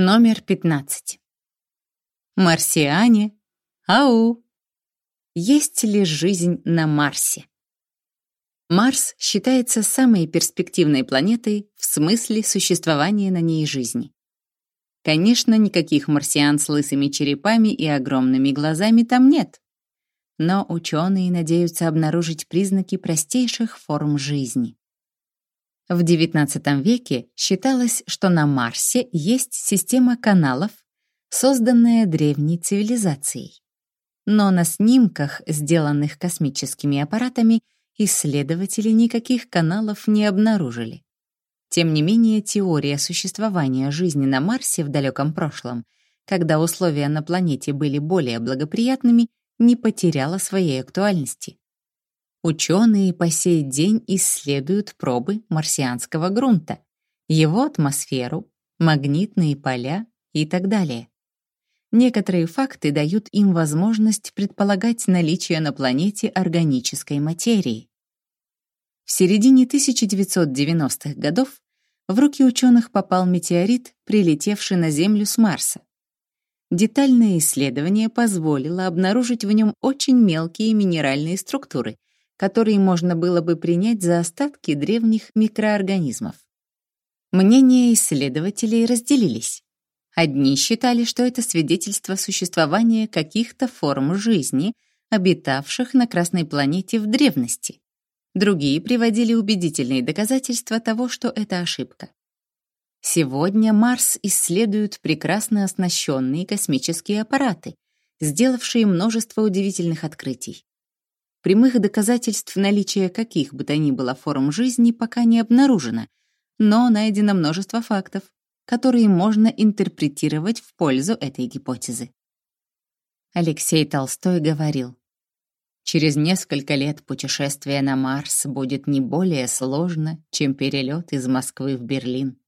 Номер 15. Марсиане. Ау! Есть ли жизнь на Марсе? Марс считается самой перспективной планетой в смысле существования на ней жизни. Конечно, никаких марсиан с лысыми черепами и огромными глазами там нет. Но ученые надеются обнаружить признаки простейших форм жизни. В XIX веке считалось, что на Марсе есть система каналов, созданная древней цивилизацией. Но на снимках, сделанных космическими аппаратами, исследователи никаких каналов не обнаружили. Тем не менее, теория существования жизни на Марсе в далеком прошлом, когда условия на планете были более благоприятными, не потеряла своей актуальности. Ученые по сей день исследуют пробы марсианского грунта, его атмосферу, магнитные поля и так далее. Некоторые факты дают им возможность предполагать наличие на планете органической материи. В середине 1990-х годов в руки ученых попал метеорит, прилетевший на Землю с Марса. Детальное исследование позволило обнаружить в нем очень мелкие минеральные структуры, которые можно было бы принять за остатки древних микроорганизмов. Мнения исследователей разделились. Одни считали, что это свидетельство существования каких-то форм жизни, обитавших на Красной планете в древности. Другие приводили убедительные доказательства того, что это ошибка. Сегодня Марс исследуют прекрасно оснащенные космические аппараты, сделавшие множество удивительных открытий. Прямых доказательств наличия каких бы то ни было форм жизни пока не обнаружено, но найдено множество фактов, которые можно интерпретировать в пользу этой гипотезы. Алексей Толстой говорил, «Через несколько лет путешествие на Марс будет не более сложно, чем перелет из Москвы в Берлин».